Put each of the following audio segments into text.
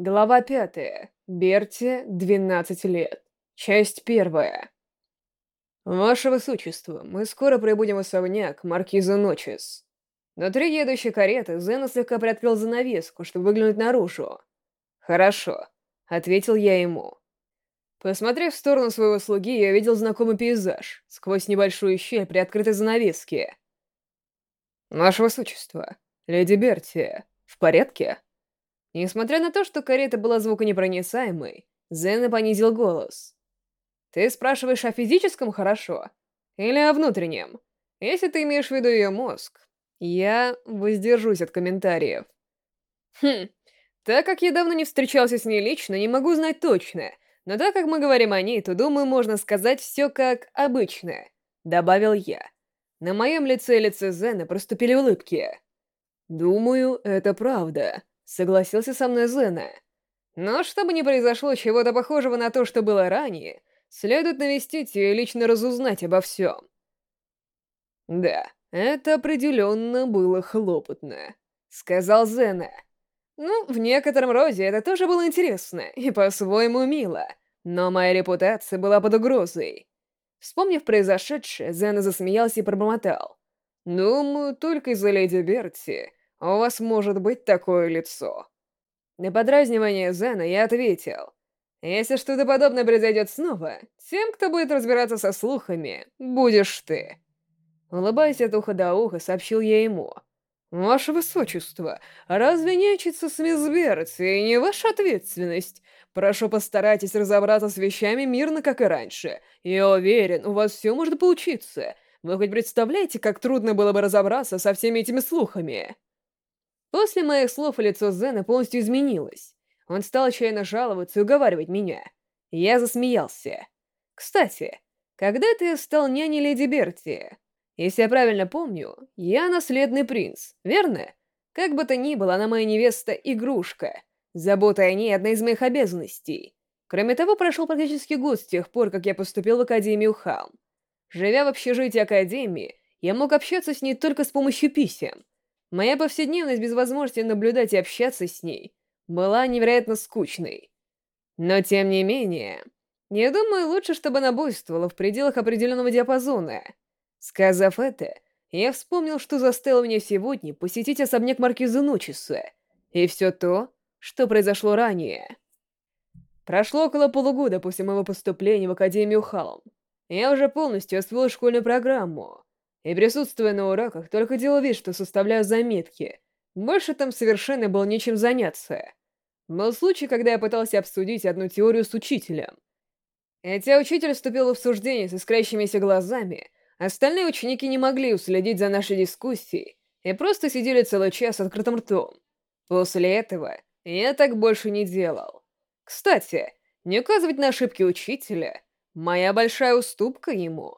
Глава пятая. Берти, 12 лет. Часть первая. Ваше Высочество, мы скоро прибудем в особняк Маркиза Ночес. Внутри едущей кареты Зена слегка приоткрыл занавеску, чтобы выглянуть наружу. «Хорошо», — ответил я ему. Посмотрев в сторону своего слуги, я видел знакомый пейзаж сквозь небольшую щель при открытой занавеске. «Ваше Высочество, леди Берти, в порядке?» Несмотря на то, что карета была звуконепроницаемой, Зена понизил голос. «Ты спрашиваешь о физическом хорошо? Или о внутреннем? Если ты имеешь в виду ее мозг, я воздержусь от комментариев». «Хм, так как я давно не встречался с ней лично, не могу знать точно, но так как мы говорим о ней, то, думаю, можно сказать все как обычно», — добавил я. На моем лице и лице Зена проступили улыбки. «Думаю, это правда», Согласился со мной Зена. Но чтобы не произошло чего-то похожего на то, что было ранее, следует навестить ее и лично разузнать обо всем. Да, это определенно было хлопотно, сказал Зена. Ну, в некотором роде это тоже было интересно и по-своему мило, но моя репутация была под угрозой. Вспомнив произошедшее, Зена засмеялся и пробормотал. «Думаю, только из-за леди Берти у вас может быть такое лицо». На подразнивание Зена я ответил. «Если что-то подобное произойдет снова, тем, кто будет разбираться со слухами, будешь ты». Улыбаясь от уха до уха, сообщил я ему. «Ваше Высочество, разве нечиться с мисс Берти не ваша ответственность? Прошу, постарайтесь разобраться с вещами мирно, как и раньше. Я уверен, у вас все может получиться. Вы хоть представляете, как трудно было бы разобраться со всеми этими слухами?» После моих слов лицо Зена полностью изменилось. Он стал отчаянно жаловаться и уговаривать меня. Я засмеялся. «Кстати, когда ты стал няней леди Берти? Если я правильно помню, я наследный принц, верно? Как бы то ни было, она моя невеста-игрушка. Забота о ней — одна из моих обязанностей. Кроме того, прошел практически год с тех пор, как я поступил в Академию Халм. Живя в общежитии Академии, я мог общаться с ней только с помощью писем. Моя повседневность без возможности наблюдать и общаться с ней была невероятно скучной. Но тем не менее, я думаю, лучше, чтобы она буйствовала в пределах определенного диапазона. Сказав это, я вспомнил, что заставило меня сегодня посетить особняк Маркиза Ночиса, и все то, что произошло ранее. Прошло около полугода после моего поступления в Академию Халм. Я уже полностью освоил школьную программу, и, присутствуя на уроках, только делал вид, что составляю заметки. Больше там совершенно было нечем заняться. Был случай, когда я пытался обсудить одну теорию с учителем. Хотя учитель вступил в обсуждение с искрящимися глазами, остальные ученики не могли уследить за нашей дискуссией и просто сидели целый час с открытым ртом. После этого я так больше не делал. Кстати, не указывать на ошибки учителя — моя большая уступка ему —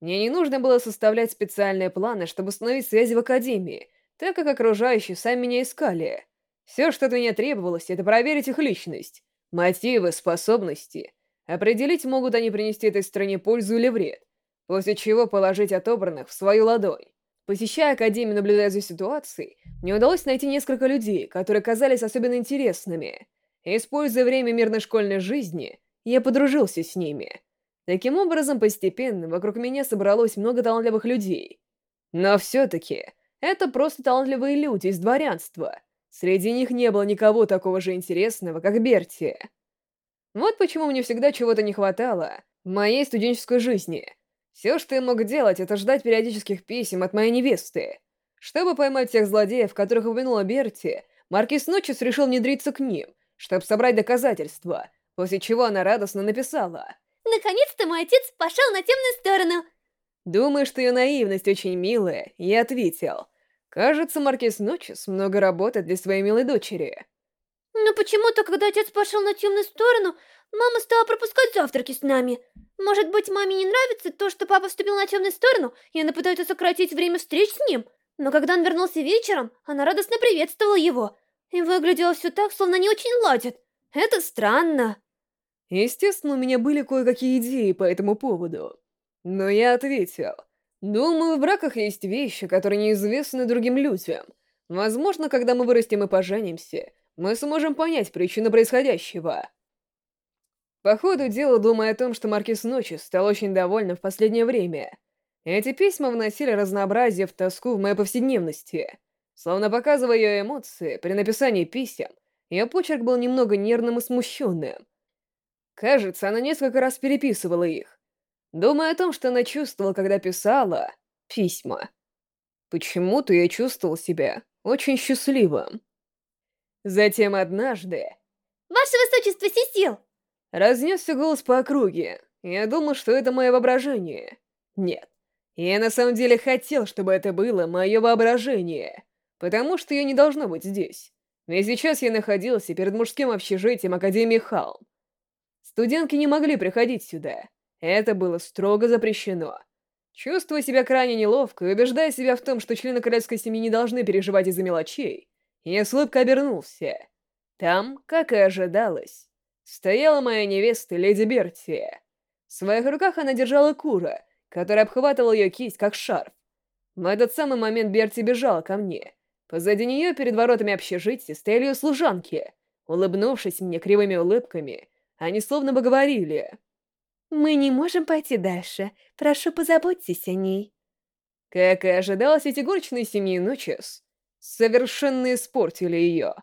мне не нужно было составлять специальные планы, чтобы установить связи в Академии, так как окружающие сами меня искали. Все, что от меня требовалось, это проверить их личность, мотивы, способности. Определить, могут они принести этой стране пользу или вред, после чего положить отобранных в свою ладонь. Посещая Академию, наблюдая за ситуацией, мне удалось найти несколько людей, которые казались особенно интересными. Используя время мирной школьной жизни, я подружился с ними — Таким образом, постепенно вокруг меня собралось много талантливых людей. Но все-таки это просто талантливые люди из дворянства. Среди них не было никого такого же интересного, как Берти. Вот почему мне всегда чего-то не хватало в моей студенческой жизни. Все, что я мог делать, это ждать периодических писем от моей невесты. Чтобы поймать тех злодеев, которых упомянула Берти, Маркиз Ночес решил внедриться к ним, чтобы собрать доказательства, после чего она радостно написала — Наконец-то мой отец пошел на темную сторону. Думаю, что ее наивность очень милая, я ответил. Кажется, Маркиз Ночес много работает для своей милой дочери. Но почему-то, когда отец пошел на темную сторону, мама стала пропускать завтраки с нами. Может быть, маме не нравится то, что папа вступил на темную сторону, и она пытается сократить время встреч с ним. Но когда он вернулся вечером, она радостно приветствовала его. И выглядело все так, словно они очень ладят. Это странно. Естественно, у меня были кое-какие идеи по этому поводу. Но я ответил. Думаю, в браках есть вещи, которые неизвестны другим людям. Возможно, когда мы вырастем и поженимся, мы сможем понять причину происходящего. По ходу дела, думая о том, что Маркиз Ночи стал очень довольным в последнее время, эти письма вносили разнообразие в тоску в моей повседневности. Словно показывая ее эмоции, при написании писем, ее почерк был немного нервным и смущенным. Кажется, она несколько раз переписывала их, думая о том, что она чувствовала, когда писала письма. Почему-то я чувствовал себя очень счастливым. Затем однажды... «Ваше Высочество, Сесил!» Разнесся голос по округе. Я думал, что это мое воображение. Нет. Я на самом деле хотел, чтобы это было мое воображение. Потому что я не должно быть здесь. Ведь сейчас я находился перед мужским общежитием Академии Халм. Студентки не могли приходить сюда. Это было строго запрещено. Чувствуя себя крайне неловко и убеждая себя в том, что члены королевской семьи не должны переживать из-за мелочей, я с улыбкой обернулся. Там, как и ожидалось, стояла моя невеста, леди Бертия. В своих руках она держала кура, который обхватывал ее кисть, как шарф. В этот самый момент Берти бежала ко мне. Позади нее, перед воротами общежития, стояли ее служанки. Улыбнувшись мне кривыми улыбками, они словно бы говорили... «Мы не можем пойти дальше. Прошу, позаботьтесь о ней». Как и ожидалось, эти горничные семьи Ночес совершенно испортили ее.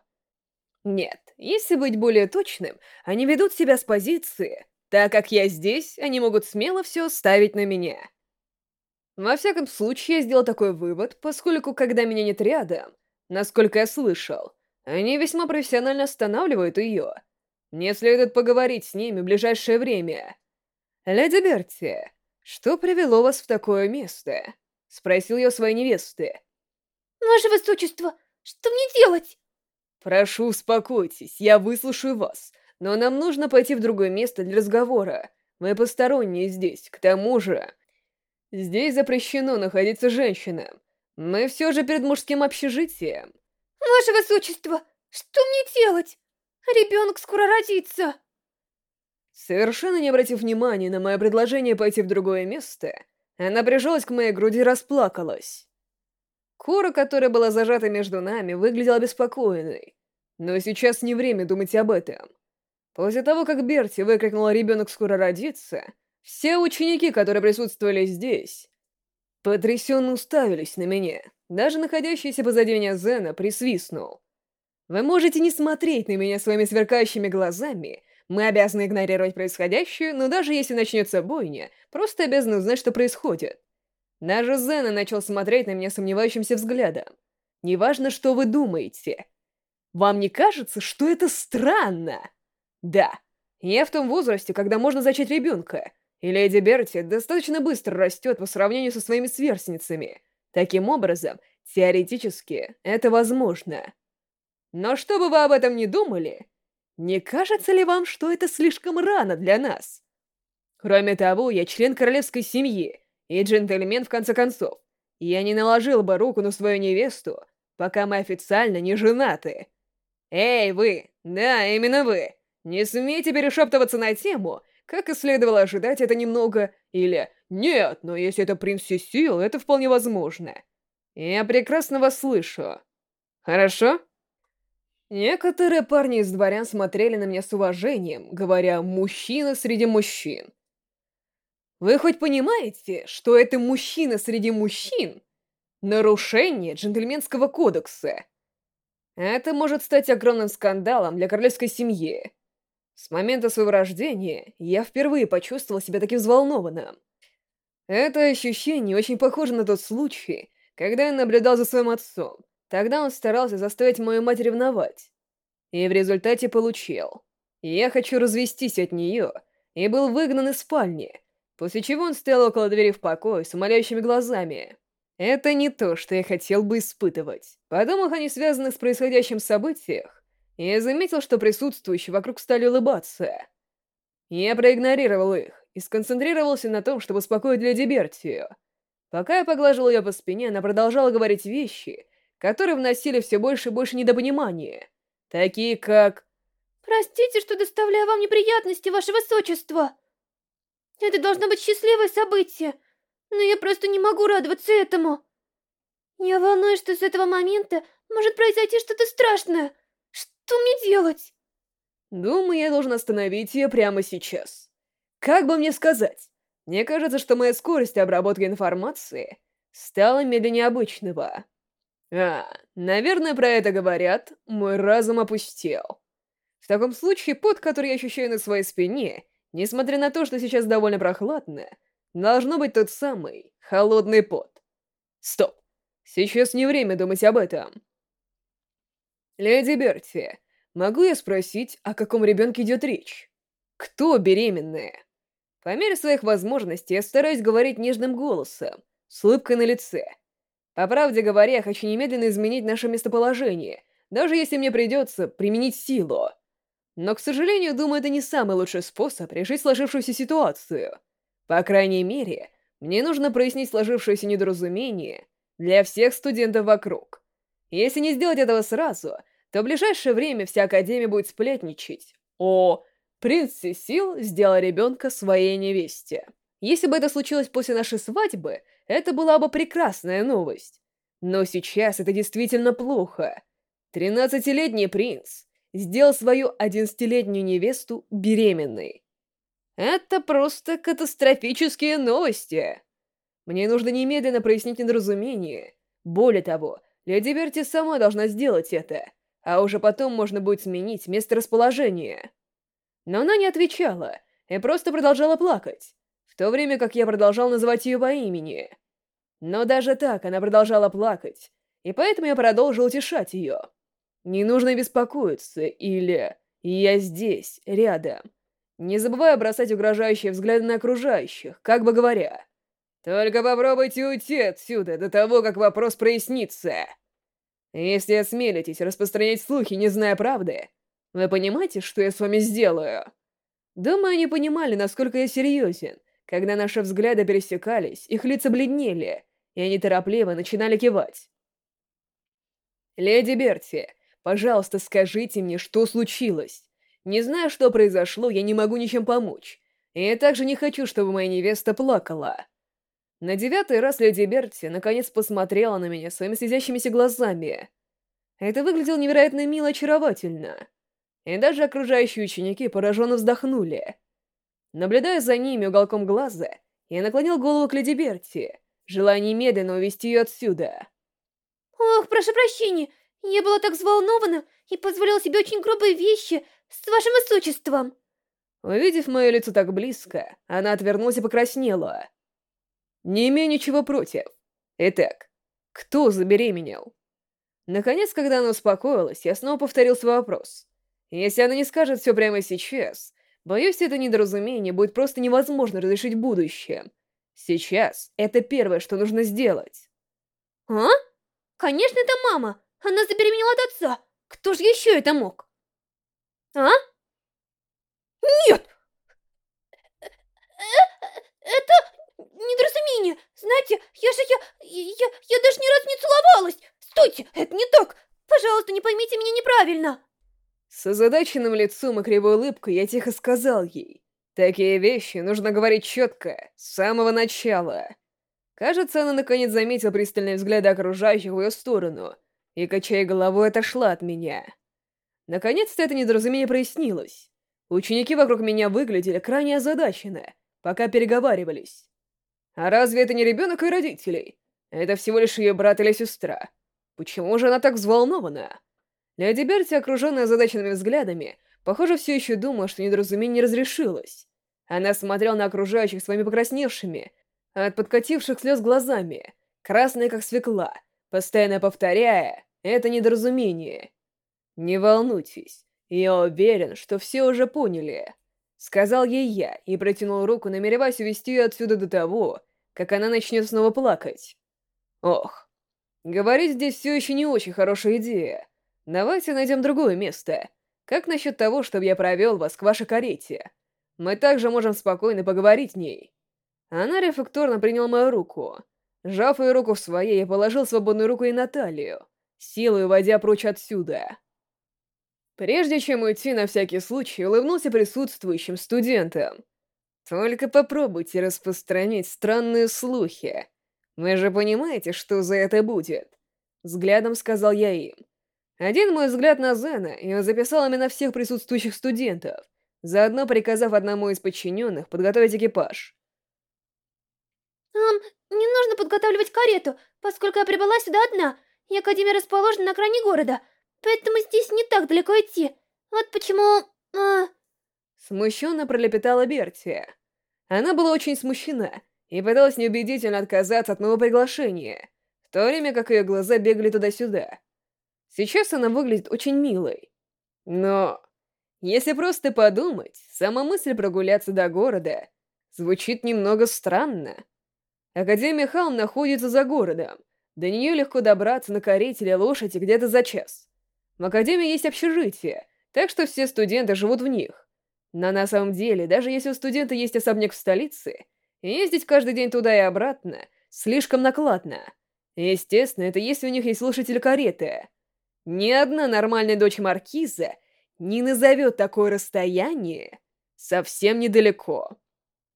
Нет, если быть более точным, они ведут себя с позиции так как я здесь, они могут смело все ставить на меня. Во всяком случае, я сделал такой вывод, поскольку, когда меня нет рядом, насколько я слышал, они весьма профессионально останавливают ее. Мне следует поговорить с ними в ближайшее время. «Леди Берти, что привело вас в такое место?» — спросил я своей невесты. «Ваше Высочество, что мне делать?» «Прошу, успокойтесь, я выслушаю вас. Но нам нужно пойти в другое место для разговора. Мы посторонние здесь, к тому же... Здесь запрещено находиться женщинам. Мы все же перед мужским общежитием. Ваше Высочество, что мне делать? Ребенок скоро родится. Совершенно не обратив внимания на мое предложение пойти в другое место, она прижалась к моей груди и расплакалась. Кора, которая была зажата между нами, выглядела беспокойной. Но сейчас не время думать об этом. После того, как Берти выкрикнула «Ребенок скоро родится», все ученики, которые присутствовали здесь, потрясенно уставились на меня. Даже находящийся позади меня Зена присвистнул. Вы можете не смотреть на меня своими сверкающими глазами, мы обязаны игнорировать происходящее, но даже если начнется бойня, просто обязаны узнать, что происходит. Даже Зена начал смотреть на меня сомневающимся взглядом. Неважно, что вы думаете. Вам не кажется, что это странно? Да, я в том возрасте, когда можно зачать ребенка, и леди Берти достаточно быстро растет по сравнению со своими сверстницами. Таким образом, теоретически, это возможно. Но что бы вы об этом не думали, не кажется ли вам, что это слишком рано для нас? Кроме того, я член королевской семьи и джентльмен в конце концов. Я не наложил бы руку на свою невесту, пока мы официально не женаты. Эй, вы! Да, именно вы! Не смейте перешептываться на тему, как и следовало ожидать это немного, или «Нет, но если это принц Сесил, это вполне возможно». Я прекрасно вас слышу. Хорошо? Некоторые парни из дворян смотрели на меня с уважением, говоря «мужчина среди мужчин». Вы хоть понимаете, что это мужчина среди мужчин? Нарушение джентльменского кодекса. Это может стать огромным скандалом для королевской семьи. С момента своего рождения я впервые почувствовал себя таким взволнованным. Это ощущение очень похоже на тот случай, когда я наблюдал за своим отцом. Тогда он старался заставить мою мать ревновать. И в результате получил. Я хочу развестись от нее, и был выгнан из спальни, после чего он стоял около двери в покое с умоляющими глазами. Это не то, что я хотел бы испытывать. Подумав о несвязанных с происходящим событиях, я заметил, что присутствующие вокруг стали улыбаться. Я проигнорировал их и сконцентрировался на том, чтобы успокоить леди Бертию. Пока я поглаживал ее по спине, она продолжала говорить вещи, которые вносили все больше и больше недопонимания. Такие как... «Простите, что доставляю вам неприятности, ваше высочество. Это должно быть счастливое событие, но я просто не могу радоваться этому. Я волнуюсь, что с этого момента может произойти что-то страшное». Что мне делать? Думаю, я должен остановить ее прямо сейчас. Как бы мне сказать? Мне кажется, что моя скорость обработки информации стала медленнее обычного. А, наверное, про это говорят, мой разум опустел. В таком случае пот, который я ощущаю на своей спине, несмотря на то, что сейчас довольно прохладно, должно быть тот самый холодный пот. Стоп, сейчас не время думать об этом. Леди Берти, могу я спросить, о каком ребенке идет речь? Кто беременная? По мере своих возможностей я стараюсь говорить нежным голосом, с улыбкой на лице. По правде говоря, я хочу немедленно изменить наше местоположение, даже если мне придется применить силу. Но, к сожалению, думаю, это не самый лучший способ решить сложившуюся ситуацию. По крайней мере, мне нужно прояснить сложившееся недоразумение для всех студентов вокруг. Если не сделать этого сразу, то в ближайшее время вся Академия будет сплетничать о «Принц Сесил сделал ребенка своей невесте». Если бы это случилось после нашей свадьбы, это была бы прекрасная новость. Но сейчас это действительно плохо. Тринадцатилетний принц сделал свою одиннадцатилетнюю невесту беременной. Это просто катастрофические новости. Мне нужно немедленно прояснить недоразумение. Более того, леди Берти сама должна сделать это, а уже потом можно будет сменить место расположения. Но она не отвечала и просто продолжала плакать то время как я продолжал называть ее по имени. Но даже так она продолжала плакать, и поэтому я продолжил утешать ее. Не нужно беспокоиться, или «я здесь, рядом». Не забывая бросать угрожающие взгляды на окружающих, как бы говоря, «Только попробуйте уйти отсюда до того, как вопрос прояснится». Если осмелитесь распространять слухи, не зная правды, вы понимаете, что я с вами сделаю? Думаю, они понимали, насколько я серьезен, когда наши взгляды пересекались, их лица бледнели, и они торопливо начинали кивать. «Леди Берти, пожалуйста, скажите мне, что случилось. Не знаю, что произошло, я не могу ничем помочь. И я также не хочу, чтобы моя невеста плакала». На девятый раз леди Берти наконец посмотрела на меня своими слезящимися глазами. Это выглядело невероятно мило очаровательно. И даже окружающие ученики пораженно вздохнули. Наблюдая за ними уголком глаза, я наклонил голову к Леди Берти, желая немедленно увести ее отсюда. «Ох, прошу прощения, я была так взволнована и позволила себе очень грубые вещи с вашим высочеством!» Увидев мое лицо так близко, она отвернулась и покраснела. «Не имею ничего против. Итак, кто забеременел?» Наконец, когда она успокоилась, я снова повторил свой вопрос. Если она не скажет все прямо сейчас, Боюсь, это недоразумение будет просто невозможно разрешить в будущем. Сейчас это первое, что нужно сделать. А? Конечно, это мама. Она забеременела от отца. Кто же еще это мог? А? Нет! Это недоразумение. Знаете, я же я, я, я даже ни разу не целовалась. Стойте, это не так. Пожалуйста, не поймите меня неправильно. С озадаченным лицом и кривой улыбкой я тихо сказал ей. Такие вещи нужно говорить четко, с самого начала. Кажется, она наконец заметила пристальные взгляды окружающих в ее сторону и, качая головой, отошла от меня. Наконец-то это недоразумение прояснилось. Ученики вокруг меня выглядели крайне озадаченно, пока переговаривались. А разве это не ребенок и родителей? Это всего лишь ее брат или сестра. Почему же она так взволнована? Леди Берти, окруженная озадаченными взглядами, похоже, все еще думала, что недоразумение не разрешилось. Она смотрела на окружающих своими покрасневшими, от подкативших слез глазами, красная как свекла, постоянно повторяя «это недоразумение». «Не волнуйтесь, я уверен, что все уже поняли», — сказал ей я и протянул руку, намереваясь увести ее отсюда до того, как она начнет снова плакать. Ох, говорить здесь все еще не очень хорошая идея. Давайте найдем другое место. Как насчет того, чтобы я провел вас к вашей карете? Мы также можем спокойно поговорить в ней. Она рефлекторно приняла мою руку. Сжав ее руку в своей, я положил свободную руку ей на талию, силой уводя прочь отсюда. Прежде чем уйти, на всякий случай улыбнулся присутствующим студентам. Только попробуйте распространить странные слухи. Вы же понимаете, что за это будет? Взглядом сказал я им. Один мой взгляд на Зена, и он записал именно всех присутствующих студентов, заодно приказав одному из подчиненных подготовить экипаж. «Эм, не нужно подготавливать карету, поскольку я прибыла сюда одна, и Академия расположена на окраине города, поэтому здесь не так далеко идти. Вот почему... А... Смущенно пролепетала Бертия. Она была очень смущена и пыталась неубедительно отказаться от моего приглашения, в то время как ее глаза бегали туда-сюда. Сейчас она выглядит очень милой. Но, если просто подумать, сама мысль прогуляться до города звучит немного странно. Академия Халм находится за городом. До нее легко добраться на карете или лошади где-то за час. В Академии есть общежитие, так что все студенты живут в них. Но на самом деле, даже если у студента есть особняк в столице, ездить каждый день туда и обратно слишком накладно. Естественно, это если у них есть слушатель кареты. Ни одна нормальная дочь Маркиза не назовет такое расстояние совсем недалеко.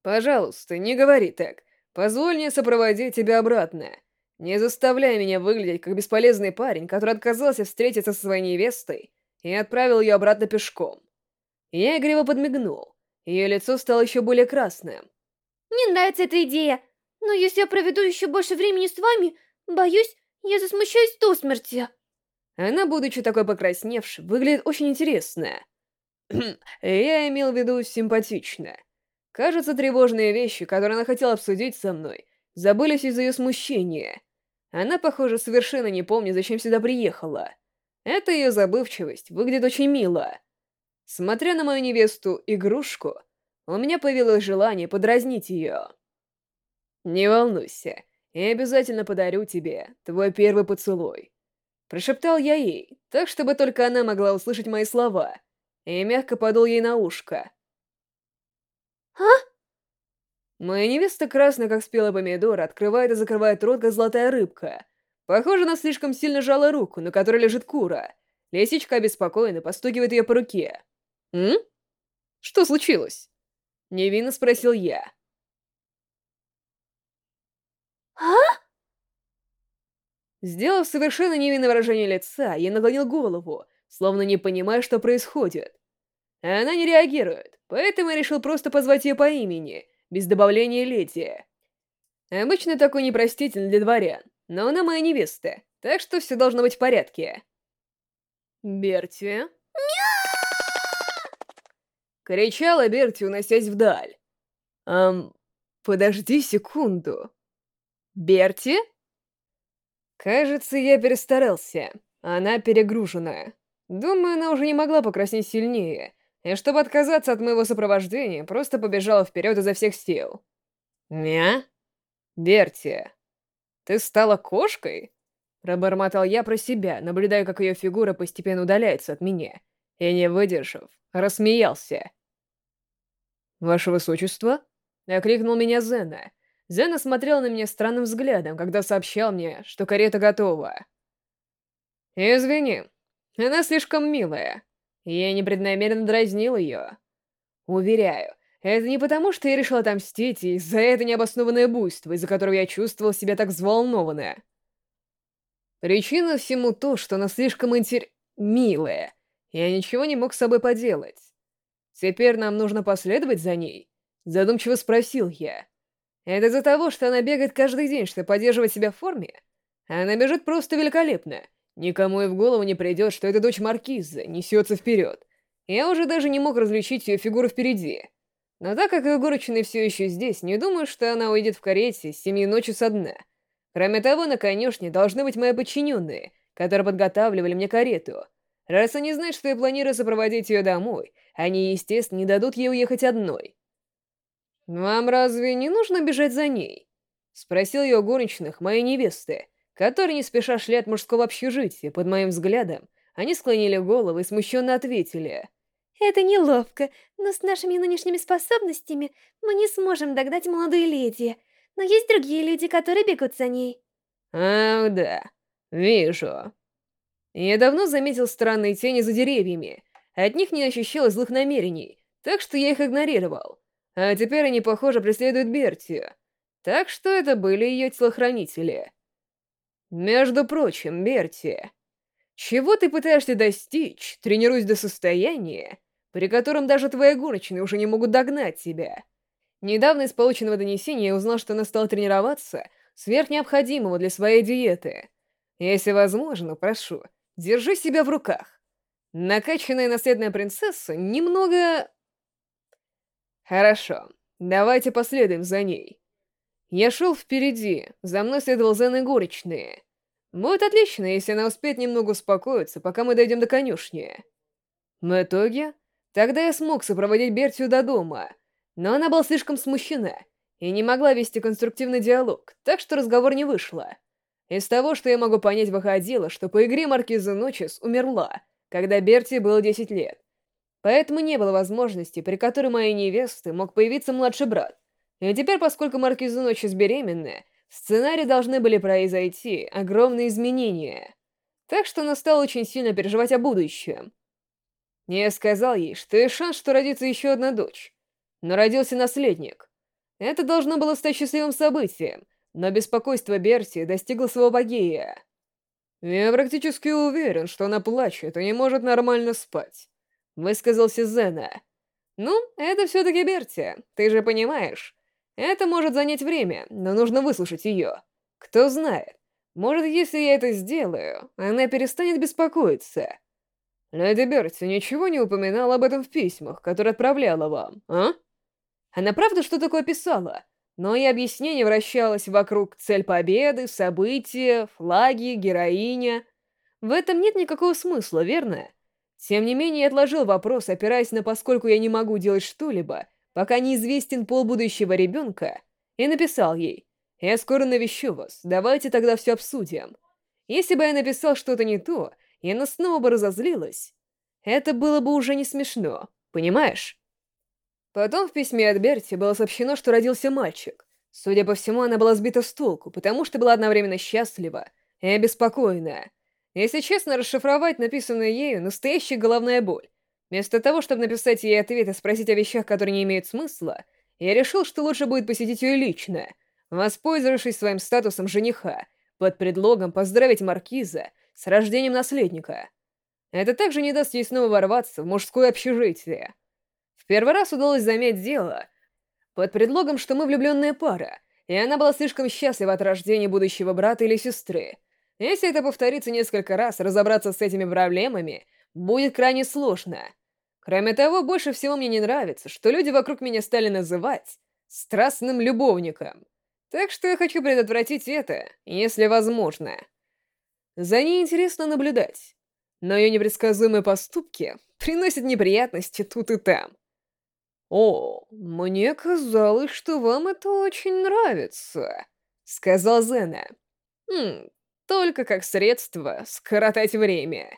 Пожалуйста, не говори так. Позволь мне сопроводить тебя обратно. Не заставляй меня выглядеть как бесполезный парень, который отказался встретиться со своей невестой и отправил ее обратно пешком. Я игриво подмигнул. Ее лицо стало еще более красным. «Мне нравится эта идея, но если я проведу еще больше времени с вами, боюсь, я засмущаюсь до смерти». Она, будучи такой покрасневшей, выглядит очень интересно. Я имел в виду симпатично. Кажется, тревожные вещи, которые она хотела обсудить со мной, забылись из-за ее смущения. Она, похоже, совершенно не помнит, зачем сюда приехала. Эта ее забывчивость выглядит очень мило. Смотря на мою невесту-игрушку, у меня появилось желание подразнить ее. «Не волнуйся, я обязательно подарю тебе твой первый поцелуй». Прошептал я ей, так, чтобы только она могла услышать мои слова, и мягко подул ей на ушко. «А?» Моя невеста, красная как спелый помидор, открывает и закрывает рот, как золотая рыбка. Похоже, она слишком сильно жала руку, на которой лежит кура. Лисичка обеспокоенно постукивает ее по руке. «М? Что случилось?» Невинно спросил я. «А?» Сделав совершенно невинное выражение лица, я наклонил голову, словно не понимая, что происходит. Она не реагирует, поэтому я решил просто позвать ее по имени, без добавления леди. Обычно такой непростительный для дворян, но она моя невеста, так что все должно быть в порядке. Берти? Кричала Берти, уносясь вдаль. «Эм, подожди секунду. Берти?» Кажется, я перестарался. Она перегружена. Думаю, она уже не могла покраснеть сильнее, и чтобы отказаться от моего сопровождения, просто побежала вперед изо всех сил. «Мя? Берти, ты стала кошкой?» Пробормотал я про себя, наблюдая, как ее фигура постепенно удаляется от меня, и, не выдержав, рассмеялся. «Ваше Высочество?» — окликнул меня Зена, Зена смотрел на меня странным взглядом, когда сообщал мне, что карета готова. «Извини, она слишком милая. Я непреднамеренно дразнил ее. Уверяю, это не потому, что я решил отомстить из-за это необоснованное буйство, из-за которого я чувствовал себя так взволнованно. Причина всему то, что она слишком интер... милая. Я ничего не мог с собой поделать. Теперь нам нужно последовать за ней? Задумчиво спросил я. Это из-за того, что она бегает каждый день, чтобы поддерживать себя в форме? Она бежит просто великолепно. Никому и в голову не придет, что эта дочь Маркиза несется вперед. Я уже даже не мог различить ее фигуру впереди. Но так как Егорычный все еще здесь, не думаю, что она уйдет в карете с семьи ночи со дна. Кроме того, на конюшне должны быть мои подчиненные, которые подготавливали мне карету. Раз они знают, что я планирую сопроводить ее домой, они, естественно, не дадут ей уехать одной. «Вам разве не нужно бежать за ней?» — спросил ее горничных моей невесты, которые не спеша шли от мужского общежития. Под моим взглядом они склонили головы и смущенно ответили. «Это неловко, но с нашими нынешними способностями мы не сможем догнать молодую леди. Но есть другие люди, которые бегут за ней». «Ах, да, вижу». Я давно заметил странные тени за деревьями. От них не ощущалось злых намерений, так что я их игнорировал. А теперь они, похоже, преследуют Бертию. Так что это были ее телохранители. Между прочим, Бертия. Чего ты пытаешься достичь, тренируясь до состояния, при котором даже твои горничные уже не могут догнать тебя? Недавно из полученного донесения я узнал, что она стала тренироваться сверх необходимого для своей диеты. Если возможно, прошу, держи себя в руках. Накачанная наследная принцесса немного... Хорошо, давайте последуем за ней. Я шел впереди, за мной следовал Зен и горечные. Будет отлично, если она успеет немного успокоиться, пока мы дойдем до конюшни. В итоге, тогда я смог сопроводить Бертию до дома, но она была слишком смущена и не могла вести конструктивный диалог, так что разговор не вышло. Из того, что я могу понять, выходило, что по игре Маркиза Ночес умерла, когда Берти было 10 лет. Поэтому не было возможности, при которой моей невесты мог появиться младший брат. И теперь, поскольку Маркиза Ночес беременная, в сценарии должны были произойти огромные изменения. Так что она стала очень сильно переживать о будущем. Я сказал ей, что есть шанс, что родится еще одна дочь. Но родился наследник. Это должно было стать счастливым событием, но беспокойство Берти достигло своего апогея. «Я практически уверен, что она плачет и не может нормально спать», — высказался Зена. «Ну, это все-таки Берти, ты же понимаешь. Это может занять время, но нужно выслушать ее. Кто знает, может, если я это сделаю, она перестанет беспокоиться. Леди Берти ничего не упоминала об этом в письмах, которые отправляла вам, а? Она правда что такое писала? Но и объяснение вращалось вокруг цель победы, события, флаги, героиня. В этом нет никакого смысла, верно? Тем не менее, я отложил вопрос, опираясь на поскольку я не могу делать что-либо, пока неизвестен пол будущего ребенка, и написал ей, «Я скоро навещу вас, давайте тогда все обсудим». Если бы я написал что-то не то, и она снова бы разозлилась, это было бы уже не смешно, понимаешь? Потом в письме от Берти было сообщено, что родился мальчик. Судя по всему, она была сбита с толку, потому что была одновременно счастлива и обеспокоена. Если честно, расшифровать написанное ею — настоящая головная боль. Вместо того, чтобы написать ей ответ и спросить о вещах, которые не имеют смысла, я решил, что лучше будет посетить ее лично, воспользовавшись своим статусом жениха, под предлогом поздравить Маркиза с рождением наследника. Это также не даст ей снова ворваться в мужское общежитие. В первый раз удалось заметить дело под предлогом, что мы влюбленная пара, и она была слишком счастлива от рождения будущего брата или сестры. Если это повторится несколько раз, разобраться с этими проблемами будет крайне сложно. Кроме того, больше всего мне не нравится, что люди вокруг меня стали называть страстным любовником. Так что я хочу предотвратить это, если возможно. За ней интересно наблюдать, но ее непредсказуемые поступки приносят неприятности тут и там. «О, мне казалось, что вам это очень нравится», — сказал Зена. «Хм, только как средство скоротать время».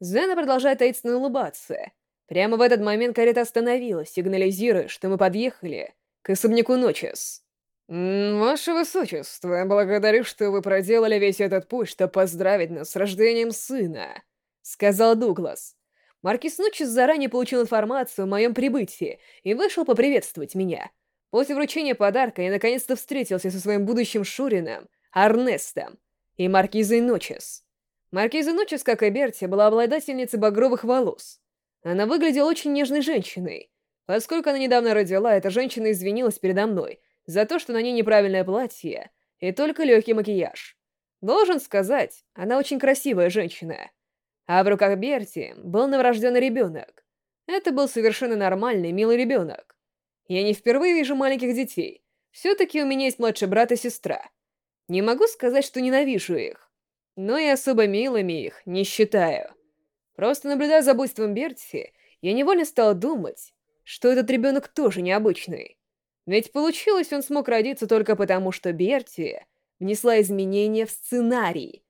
Зена продолжает таинственно улыбаться. Прямо в этот момент карета остановилась, сигнализируя, что мы подъехали к особняку Ночес. «Ваше Высочество, благодарю, что вы проделали весь этот путь, чтобы поздравить нас с рождением сына», — сказал Дуглас. Маркис Ночес заранее получил информацию о моем прибытии и вышел поприветствовать меня. После вручения подарка я наконец-то встретился со своим будущим Шурином, Арнестом, и Маркизой Ночес. Маркиза Ночес, как и Берти, была обладательницей багровых волос. Она выглядела очень нежной женщиной. Поскольку она недавно родила, эта женщина извинилась передо мной за то, что на ней неправильное платье и только легкий макияж. Должен сказать, она очень красивая женщина. А в руках Берти был новорожденный ребенок. Это был совершенно нормальный, милый ребенок. Я не впервые вижу маленьких детей. Все-таки у меня есть младший брат и сестра. Не могу сказать, что ненавижу их. Но и особо милыми их не считаю. Просто наблюдая за буйством Берти, я невольно стал думать, что этот ребенок тоже необычный. Ведь получилось, он смог родиться только потому, что Берти внесла изменения в сценарий.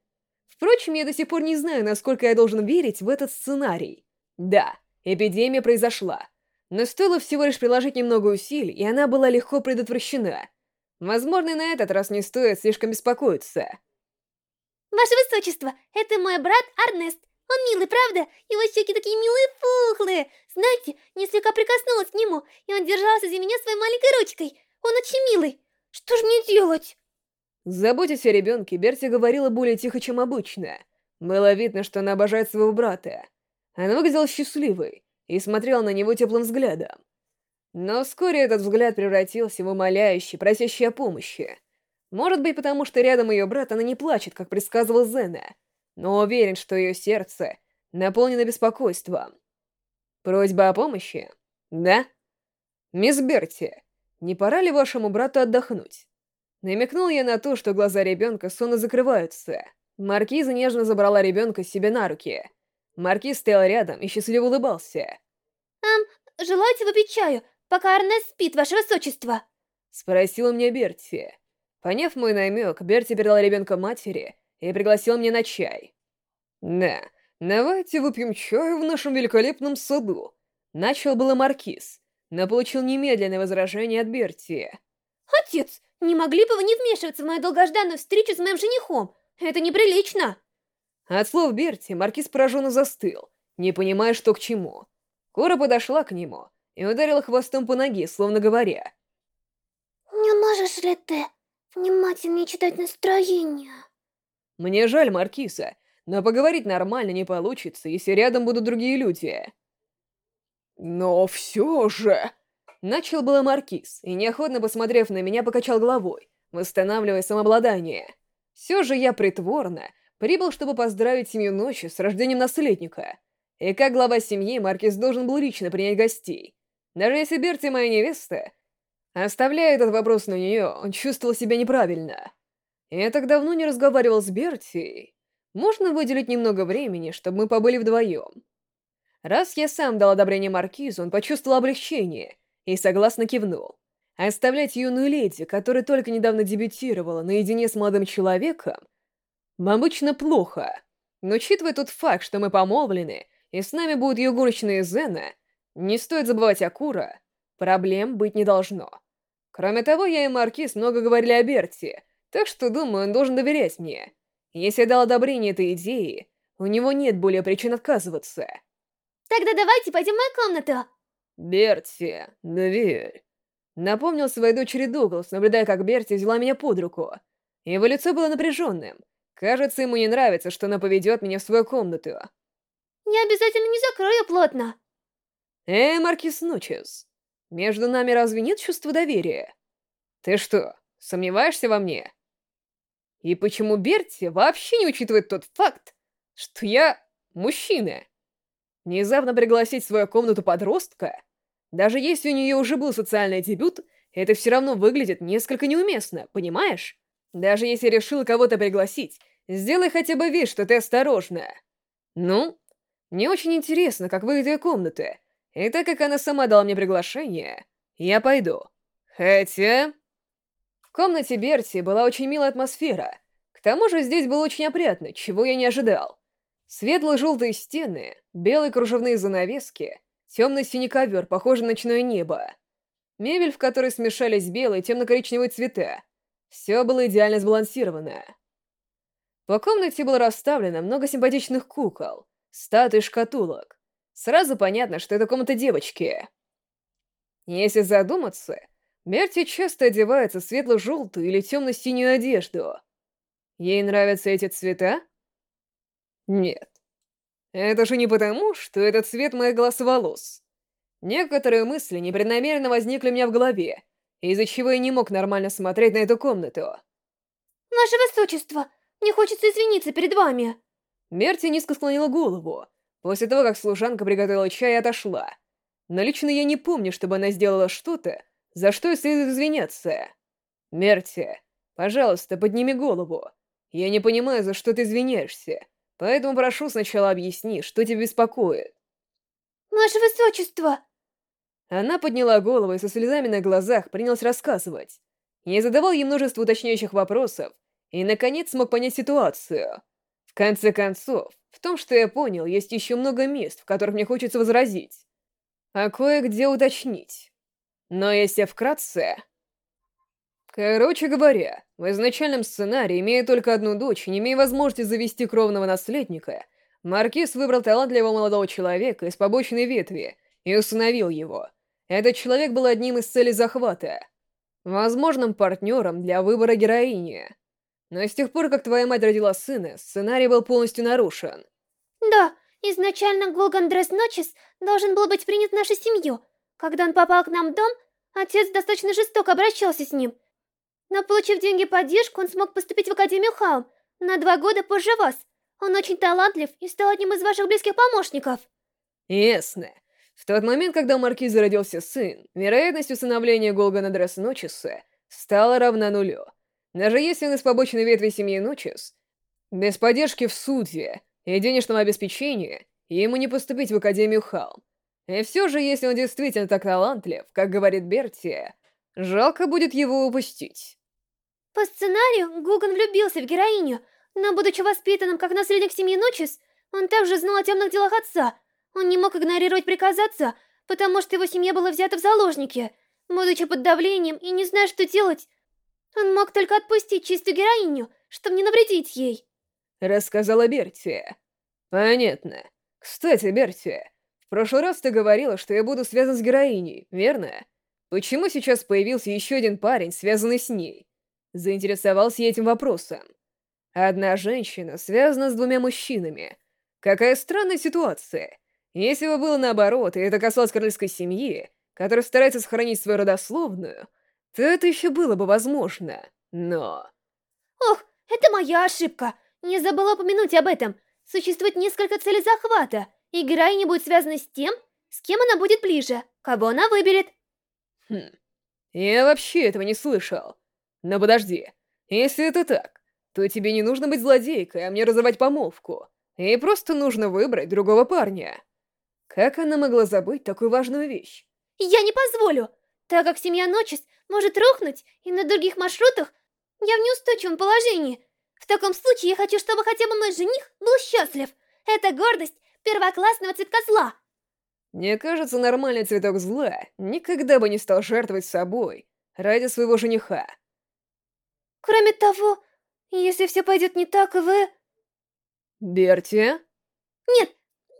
Впрочем, я до сих пор не знаю, насколько я должен верить в этот сценарий. Да, эпидемия произошла, но стоило всего лишь приложить немного усилий, и она была легко предотвращена. Возможно, и на этот раз не стоит слишком беспокоиться. Ваше Высочество, это мой брат Арнест. Он милый, правда? Его щеки такие милые пухлые. Знаете, не слегка прикоснулась к нему, и он держался за меня своей маленькой ручкой. Он очень милый. Что же мне делать? Заботясь о ребенке, Берти говорила более тихо, чем обычно. Было видно, что она обожает своего брата. Она выглядела счастливой и смотрела на него теплым взглядом. Но вскоре этот взгляд превратился в умоляющий, просящий о помощи. Может быть, потому что рядом ее брат она не плачет, как предсказывал Зена, но уверен, что ее сердце наполнено беспокойством. Просьба о помощи? Да? Мисс Берти, не пора ли вашему брату отдохнуть? Намекнул я на то, что глаза ребенка сонно закрываются. Маркиза нежно забрала ребенка себе на руки. Маркиз стоял рядом и счастливо улыбался. «Эм, желаете выпить чаю, пока Арнес спит, ваше высочество?» Спросила меня Берти. Поняв мой намек, Берти передал ребенка матери и пригласил меня на чай. «Да, давайте выпьем чаю в нашем великолепном саду», — начал было Маркиз, но получил немедленное возражение от Берти. «Отец, не могли бы вы не вмешиваться в мою долгожданную встречу с моим женихом? Это неприлично!» От слов Берти Маркиз пораженно застыл, не понимая, что к чему. Кора подошла к нему и ударила хвостом по ноге, словно говоря. «Не можешь ли ты внимательнее читать настроение?» «Мне жаль, Маркиза, но поговорить нормально не получится, если рядом будут другие люди». «Но все же...» Начал было Маркиз, и неохотно посмотрев на меня, покачал головой, восстанавливая самообладание. Все же я притворно прибыл, чтобы поздравить семью ночи с рождением наследника. И как глава семьи, Маркиз должен был лично принять гостей. Даже если Берти моя невеста, оставляя этот вопрос на нее, он чувствовал себя неправильно. Я так давно не разговаривал с Берти. Можно выделить немного времени, чтобы мы побыли вдвоем. Раз я сам дал одобрение Маркизу, он почувствовал облегчение и согласно кивнул. Оставлять юную леди, которая только недавно дебютировала, наедине с молодым человеком, обычно плохо. Но учитывая тот факт, что мы помолвлены, и с нами будут ее горничная Зена, не стоит забывать о Кура, проблем быть не должно. Кроме того, я и Маркиз много говорили о Берти, так что, думаю, он должен доверять мне. Если я дал одобрение этой идее, у него нет более причин отказываться. Тогда давайте пойдем в мою комнату. «Берти, дверь!» Напомнил своей дочери Дуглас, наблюдая, как Берти взяла меня под руку. Его лицо было напряженным. Кажется, ему не нравится, что она поведет меня в свою комнату. «Я обязательно не закрою плотно!» «Эй, Маркис Нучес, между нами разве нет чувства доверия? Ты что, сомневаешься во мне?» И почему Берти вообще не учитывает тот факт, что я мужчина? Внезапно пригласить в свою комнату подростка? Даже если у нее уже был социальный дебют, это все равно выглядит несколько неуместно, понимаешь? Даже если решила кого-то пригласить, сделай хотя бы вид, что ты осторожна. Ну, мне очень интересно, как выглядит комната. И так как она сама дала мне приглашение, я пойду. Хотя... В комнате Берти была очень милая атмосфера. К тому же здесь было очень опрятно, чего я не ожидал. Светло-желтые стены, белые кружевные занавески, темно-синий ковер, похожий на ночное небо. Мебель, в которой смешались белые и темно-коричневые цвета. Все было идеально сбалансировано. По комнате было расставлено много симпатичных кукол, статуй шкатулок. Сразу понятно, что это комната девочки. Если задуматься, Мерти часто одевается в светло-желтую или темно-синюю одежду. Ей нравятся эти цвета? Нет. Это же не потому, что это цвет моих глаз и волос. Некоторые мысли непреднамеренно возникли у меня в голове, из-за чего я не мог нормально смотреть на эту комнату. «Ваше Высочество, мне хочется извиниться перед вами!» Мерти низко склонила голову, после того, как служанка приготовила чай отошла. Но лично я не помню, чтобы она сделала что-то, за что и следует извиняться. Мерти, пожалуйста, подними голову. Я не понимаю, за что ты извиняешься. Поэтому прошу сначала объясни, что тебя беспокоит. Ваше Высочество! Она подняла голову и со слезами на глазах принялась рассказывать. Я задавал ей множество уточняющих вопросов и, наконец, смог понять ситуацию. В конце концов, в том, что я понял, есть еще много мест, в которых мне хочется возразить. А кое-где уточнить. Но если вкратце... Короче говоря, в изначальном сценарии, имея только одну дочь и не имея возможности завести кровного наследника, Маркиз выбрал талантливого молодого человека из побочной ветви и усыновил его. Этот человек был одним из целей захвата, возможным партнером для выбора героини. Но с тех пор, как твоя мать родила сына, сценарий был полностью нарушен. Да, изначально Гулган Дресс Ночис должен был быть принят в нашу семью. Когда он попал к нам в дом, отец достаточно жестоко обращался с ним. Но получив деньги поддержку, он смог поступить в Академию Халм на два года позже вас. Он очень талантлив и стал одним из ваших близких помощников. Ясно. В тот момент, когда у Маркиза родился сын, вероятность усыновления Голгана Дресс Ночиса стала равна нулю. Даже если он из побочной ветви семьи Ночис, без поддержки в суде и денежного обеспечения, ему не поступить в Академию Халм. И все же, если он действительно так талантлив, как говорит Бертия, жалко будет его упустить. По сценарию, Гуган влюбился в героиню, но, будучи воспитанным как наследник семьи Ночис, он также знал о темных делах отца. Он не мог игнорировать приказ отца, потому что его семья была взята в заложники. Будучи под давлением и не зная, что делать, он мог только отпустить чистую героиню, чтобы не навредить ей. Рассказала Бертия. Понятно. Кстати, Бертия, в прошлый раз ты говорила, что я буду связан с героиней, верно? Почему сейчас появился еще один парень, связанный с ней? Заинтересовался я этим вопросом. Одна женщина связана с двумя мужчинами. Какая странная ситуация. Если бы было наоборот, и это касалось королевской семьи, которая старается сохранить свою родословную, то это еще было бы возможно, но... Ох, это моя ошибка. Не забыла упомянуть об этом. Существует несколько целей захвата, и героиня будет связана с тем, с кем она будет ближе, кого она выберет. Хм, я вообще этого не слышал. Но подожди, если это так, то тебе не нужно быть злодейкой, а мне разорвать помолвку. И просто нужно выбрать другого парня. Как она могла забыть такую важную вещь? Я не позволю, так как семья Ночис может рухнуть, и на других маршрутах я в неустойчивом положении. В таком случае я хочу, чтобы хотя бы мой жених был счастлив. Это гордость первоклассного цветка зла. Мне кажется, нормальный цветок зла никогда бы не стал жертвовать собой ради своего жениха. Кроме того, если все пойдет не так, вы... Берти? Нет,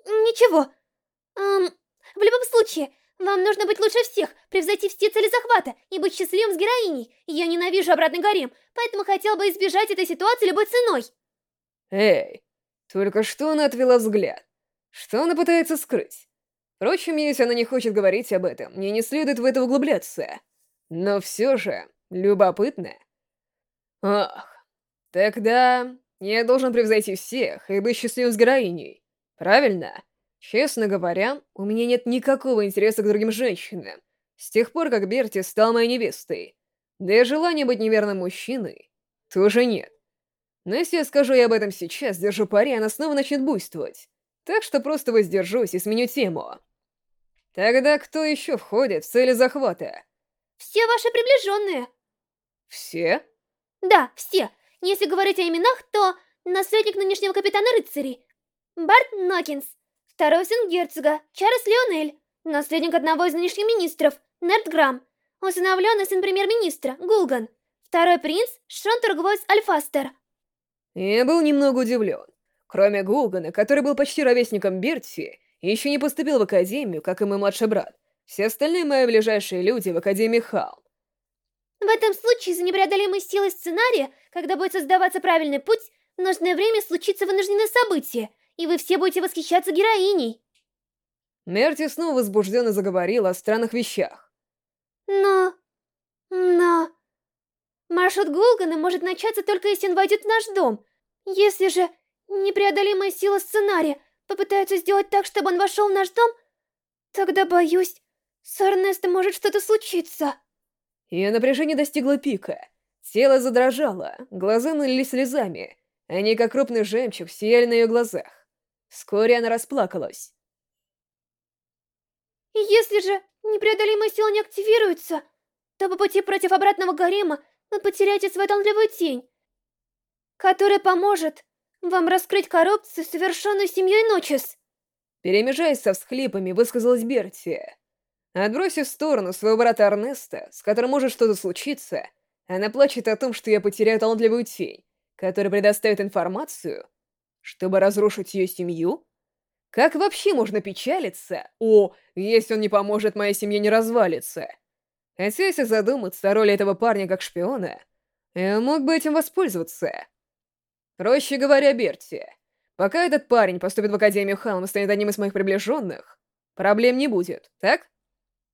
ничего. Эм, в любом случае, вам нужно быть лучше всех, превзойти все цели захвата и быть счастливым с героиней. Я ненавижу обратный гарем, поэтому хотел бы избежать этой ситуации любой ценой. Эй, только что она отвела взгляд. Что она пытается скрыть? Впрочем, если она не хочет говорить об этом, мне не следует в это углубляться. Но все же, любопытно. Ах, тогда я должен превзойти всех и быть счастливым с героиней. Правильно? Честно говоря, у меня нет никакого интереса к другим женщинам, с тех пор, как Берти стал моей невестой. Да и желания быть неверным мужчиной тоже нет. Но если я скажу ей об этом сейчас, держу пари, она снова начнет буйствовать. Так что просто воздержусь и сменю тему. Тогда кто еще входит в цели захвата? Все ваши приближенные. Все? Да, все. Если говорить о именах, то наследник нынешнего капитана рыцарей. Барт Нокинс. Второй сын герцога, Чарльз Леонель, наследник одного из нынешних министров, Нерт Грамм, усыновленный сын премьер-министра, Гулган, второй принц, Шон Торгвойс Альфастер. Я был немного удивлен. Кроме Гулгана, который был почти ровесником Берти, и еще не поступил в Академию, как и мой младший брат, все остальные мои ближайшие люди в Академии Халм. В этом случае, из-за непреодолимой силы сценария, когда будет создаваться правильный путь, в нужное время случится вынужденное событие — и вы все будете восхищаться героиней. Мерти снова возбужденно заговорила о странных вещах. Но... но... Маршрут Гулгана может начаться только если он войдет в наш дом. Если же непреодолимая сила сценария попытается сделать так, чтобы он вошел в наш дом, тогда, боюсь, с Эрнестом может что-то случиться. Ее напряжение достигло пика. Тело задрожало, глаза налились слезами. Они, как крупный жемчуг, сияли на ее глазах. Вскоре она расплакалась. «Если же непреодолимая сила не активируется, то по пути против обратного гарема вы потеряете свою талантливую тень, которая поможет вам раскрыть коррупцию, совершенную семьей Ночес». Перемежаясь со всхлипами, высказалась Берти. Отбросив в сторону своего брата Арнеста, с которым может что-то случиться, она плачет о том, что я потеряю талантливую тень, которая предоставит информацию, чтобы разрушить ее семью? Как вообще можно печалиться? О, если он не поможет, моя семья не развалится. Хотя, если задуматься о роли этого парня как шпиона, Я мог бы этим воспользоваться. Проще говоря, Берти, пока этот парень поступит в Академию Халм и станет одним из моих приближенных, проблем не будет, так?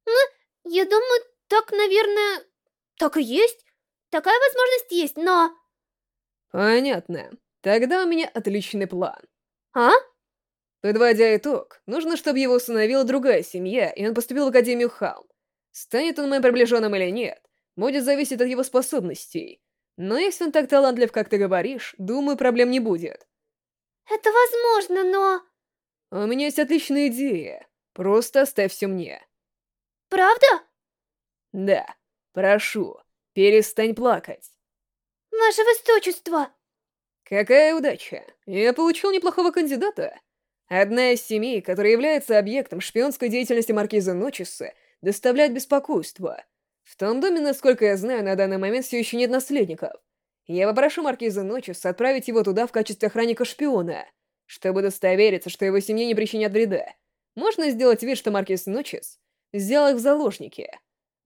Ну, я думаю, так, наверное, так и есть. Такая возможность есть, но... Понятно. Тогда у меня отличный план. А? Подводя итог, нужно, чтобы его усыновила другая семья, и он поступил в Академию Халм. Станет он моим приближенным или нет, будет зависеть от его способностей. Но если он так талантлив, как ты говоришь, думаю, проблем не будет. Это возможно, но... У меня есть отличная идея. Просто оставь все мне. Правда? Да. Прошу, перестань плакать. Ваше Высочество! Какая удача! Я получил неплохого кандидата. Одна из семей, которая является объектом шпионской деятельности маркиза Ночиса, доставляет беспокойство. В том доме, насколько я знаю, на данный момент все еще нет наследников. Я попрошу маркиза Ночиса отправить его туда в качестве охранника-шпиона, чтобы удостовериться, что его семье не причинят вреда. Можно сделать вид, что маркиз Ночис взял их в заложники.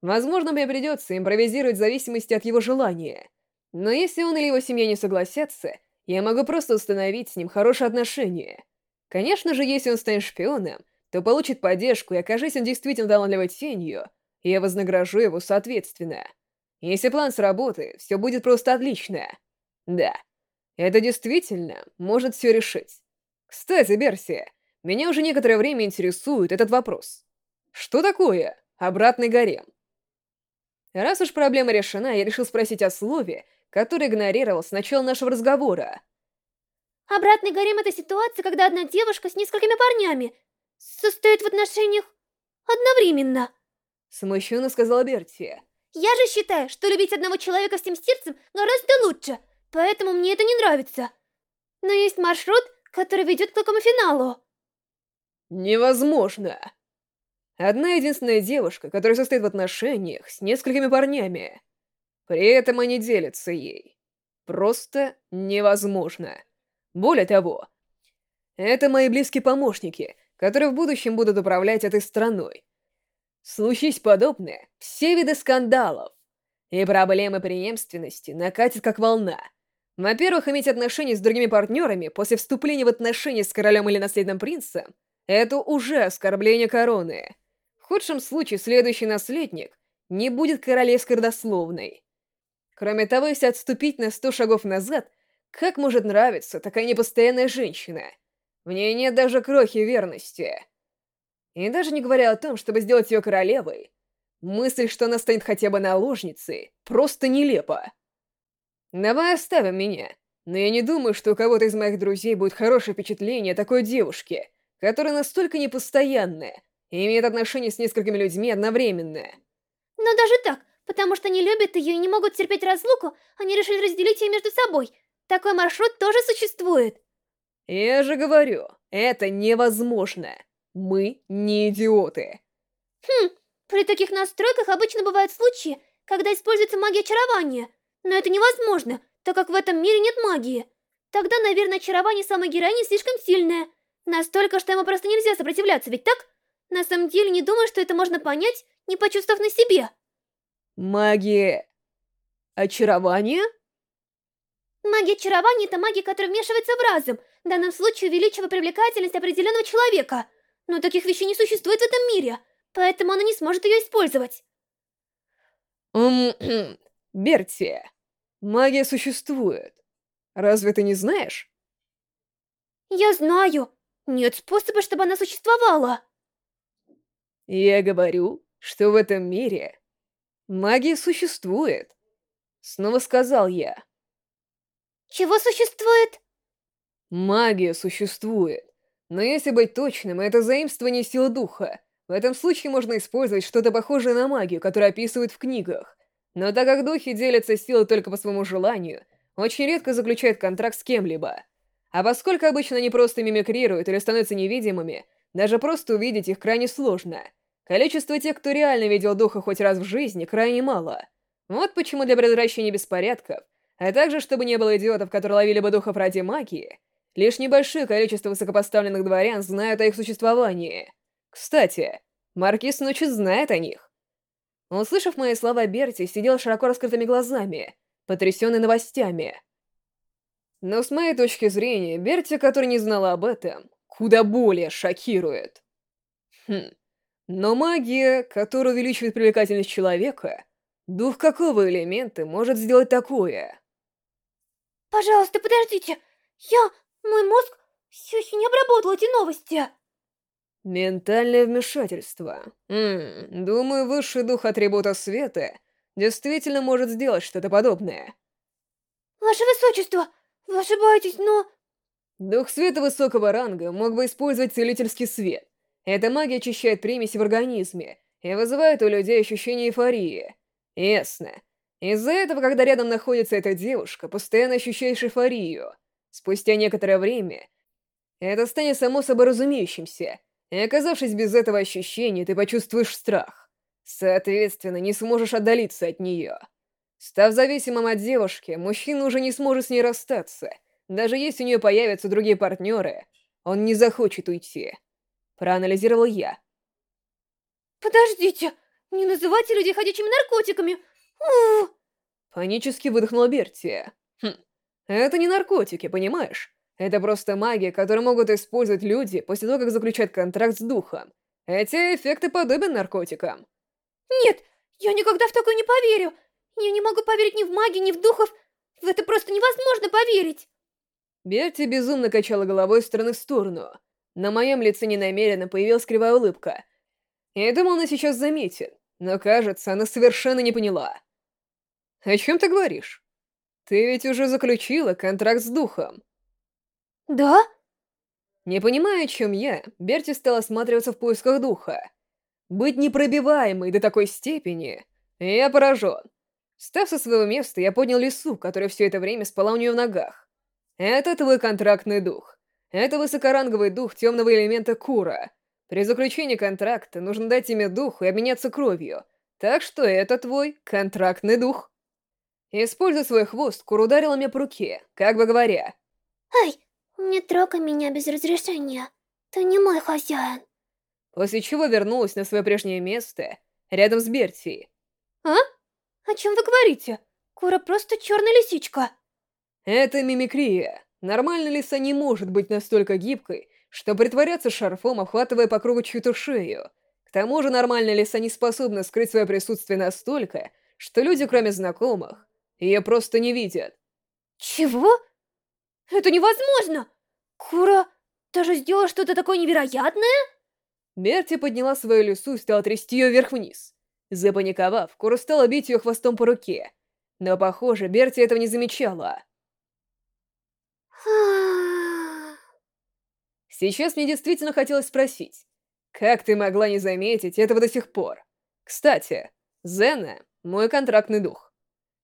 Возможно, мне придется импровизировать в зависимости от его желания. Но если он или его семья не согласятся, я могу просто установить с ним хорошие отношения. Конечно же, если он станет шпионом, то получит поддержку, и окажись он действительно талантливой тенью, я вознагражу его соответственно. Если план сработает, все будет просто отлично. Да, это действительно может все решить. Кстати, Берси, меня уже некоторое время интересует этот вопрос. Что такое обратный гарем? Раз уж проблема решена, я решил спросить о слове, которое игнорировал с начала нашего разговора. Обратный гарем — это ситуация, когда одна девушка с несколькими парнями состоит в отношениях одновременно. Смущенно сказала Берти. Я же считаю, что любить одного человека всем сердцем гораздо лучше, поэтому мне это не нравится. Но есть маршрут, который ведет к такому финалу. Невозможно. Одна единственная девушка, которая состоит в отношениях с несколькими парнями. При этом они делятся ей. Просто невозможно. Более того, это мои близкие помощники, которые в будущем будут управлять этой страной. Случись подобное, все виды скандалов и проблемы преемственности накатят как волна. Во-первых, иметь отношения с другими партнерами после вступления в отношения с королем или наследным принцем — это уже оскорбление короны. В худшем случае следующий наследник не будет королевской родословной. Кроме того, если отступить на сто шагов назад, как может нравиться такая непостоянная женщина? В ней нет даже крохи верности. И даже не говоря о том, чтобы сделать ее королевой, мысль, что она станет хотя бы наложницей, просто нелепа. Давай оставим меня, но я не думаю, что у кого-то из моих друзей будет хорошее впечатление о такой девушке, которая настолько непостоянная и имеет отношения с несколькими людьми одновременно. Но даже так, потому что не любят ее и не могут терпеть разлуку, они решили разделить ее между собой. Такой маршрут тоже существует. Я же говорю, это невозможно. Мы не идиоты. Хм, при таких настройках обычно бывают случаи, когда используется магия очарования. Но это невозможно, так как в этом мире нет магии. Тогда, наверное, очарование самой героини слишком сильное. Настолько, что ему просто нельзя сопротивляться, ведь так? На самом деле, не думаю, что это можно понять, не почувствовав на себе. Магия... очарования? Магия очарования — это магия, которая вмешивается в разум, в данном случае увеличивая привлекательность определенного человека. Но таких вещей не существует в этом мире, поэтому она не сможет ее использовать. Берти, магия существует. Разве ты не знаешь? Я знаю. Нет способа, чтобы она существовала. Я говорю, что в этом мире магия существует. Снова сказал я. Чего существует? Магия существует. Но если быть точным, это заимствование силы духа. В этом случае можно использовать что-то похожее на магию, которую описывают в книгах. Но так как духи делятся силой только по своему желанию, очень редко заключают контракт с кем-либо. А поскольку обычно они просто мимикрируют или становятся невидимыми, даже просто увидеть их крайне сложно. Количество тех, кто реально видел духа хоть раз в жизни, крайне мало. Вот почему для предотвращения беспорядков, а также чтобы не было идиотов, которые ловили бы духов ради магии, Лишь небольшое количество высокопоставленных дворян знают о их существовании. Кстати, Маркиз ночью знает о них. Услышав мои слова, Берти сидел широко раскрытыми глазами, потрясенный новостями. Но с моей точки зрения, Берти, который не знала об этом, куда более шокирует. Хм. Но магия, которая увеличивает привлекательность человека, дух какого элемента может сделать такое? Пожалуйста, подождите. Я... Мой мозг все еще не обработал эти новости. Ментальное вмешательство. Ммм, думаю, высший дух атрибута света действительно может сделать что-то подобное. Ваше Высочество, вы ошибаетесь, но... Дух света высокого ранга мог бы использовать целительский свет. Эта магия очищает примеси в организме и вызывает у людей ощущение эйфории. Ясно. Из-за этого, когда рядом находится эта девушка, постоянно ощущаешь эйфорию. Спустя некоторое время это станет само собой разумеющимся, и оказавшись без этого ощущения, ты почувствуешь страх. Соответственно, не сможешь отдалиться от нее. Став зависимым от девушки, мужчина уже не сможет с ней расстаться. Даже если у нее появятся другие партнеры, он не захочет уйти. Проанализировал я. Подождите, не называйте людей ходячими наркотиками. У Панически выдохнула Берти. Хм, это не наркотики, понимаешь? Это просто магия, которую могут использовать люди после того, как заключают контракт с духом. Эти эффекты подобен наркотикам. Нет, я никогда в такое не поверю. Я не могу поверить ни в магию, ни в духов. В это просто невозможно поверить. Берти безумно качала головой из стороны в сторону. На моем лице ненамеренно появилась кривая улыбка. Я думал, она сейчас заметит, но, кажется, она совершенно не поняла. «О чем ты говоришь? Ты ведь уже заключила контракт с духом». «Да?» Не понимая, о чем я, Берти стал осматриваться в поисках духа. Быть непробиваемой до такой степени, я поражен. Став со своего места, я поднял лису, которая все это время спала у нее в ногах. Это твой контрактный дух. Это высокоранговый дух темного элемента Кура. При заключении контракта нужно дать имя духу и обменяться кровью. Так что это твой контрактный дух. Используя свой хвост, Кур ударила меня по руке, как бы говоря. «Эй, не трогай меня без разрешения. Ты не мой хозяин. После чего вернулась на свое прежнее место, рядом с Берти. А? О чем вы говорите? Кура просто черная лисичка. Это мимикрия. Нормальная лиса не может быть настолько гибкой, что притворяться шарфом, обхватывая по кругу чью-то шею. К тому же нормальная лиса не способна скрыть свое присутствие настолько, что люди, кроме знакомых, ее просто не видят. Чего? Это невозможно! Кура даже сделала что-то такое невероятное? Берти подняла свою лису и стала трясти ее вверх-вниз. Запаниковав, Кура стала бить ее хвостом по руке. Но, похоже, Берти этого не замечала. Сейчас мне действительно хотелось спросить, как ты могла не заметить этого до сих пор? Кстати, Зена — мой контрактный дух.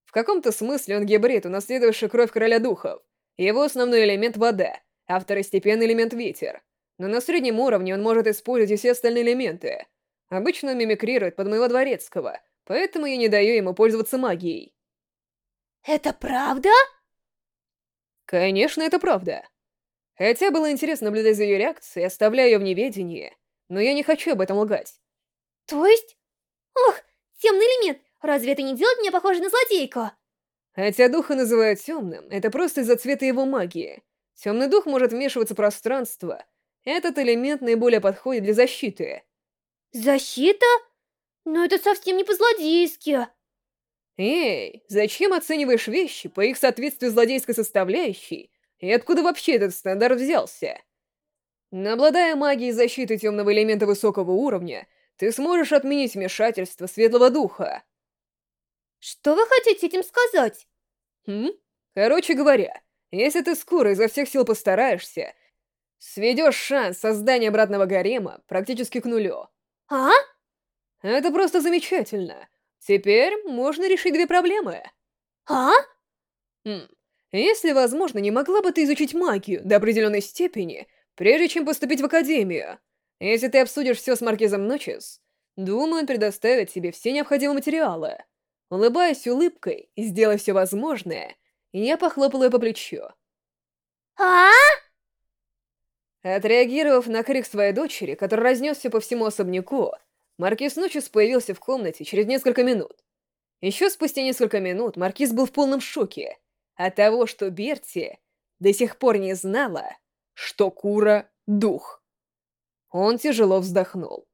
В каком-то смысле он гибрид, унаследовавший кровь короля духов. Его основной элемент — вода, а второстепенный элемент — ветер. Но на среднем уровне он может использовать и все остальные элементы. Обычно он мимикрирует под моего дворецкого, поэтому я не даю ему пользоваться магией. Это правда? Конечно, это правда. Хотя было интересно наблюдать за ее реакцией, оставляя ее в неведении, но я не хочу об этом лгать. То есть? Ох, темный элемент, разве это не делает меня похожей на злодейку? Хотя духа называют темным, это просто из-за цвета его магии. Темный дух может вмешиваться в пространство. Этот элемент наиболее подходит для защиты. Защита? Но это совсем не по-злодейски. Эй, зачем оцениваешь вещи по их соответствию злодейской составляющей? И откуда вообще этот стандарт взялся? Обладая магией защиты темного элемента высокого уровня, ты сможешь отменить вмешательство светлого духа. Что вы хотите этим сказать? Хм? Короче говоря, если ты скоро изо всех сил постараешься, сведешь шанс создания обратного гарема практически к нулю. А? Это просто замечательно. Теперь можно решить две проблемы. А? Хм. Если возможно, не могла бы ты изучить магию до определенной степени, прежде чем поступить в академию? Если ты обсудишь все с Маркизом Ночес, думаю, он предоставит тебе все необходимые материалы. Улыбаясь улыбкой и сделай все возможное, я похлопала ее по плечу. А? Отреагировав на крик своей дочери, который разнесся по всему особняку, Маркиз Ночес появился в комнате через несколько минут. Еще спустя несколько минут Маркиз был в полном шоке от того, что Берти до сих пор не знала, что Кура — дух. Он тяжело вздохнул.